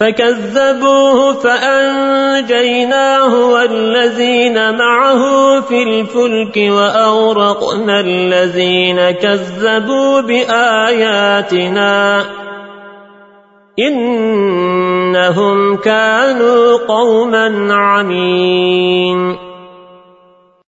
فكذبوه فأنجيناه والذين معه في الفلك وأورقنا الذين كذبوا بآياتنا إنهم كانوا قوما عمين.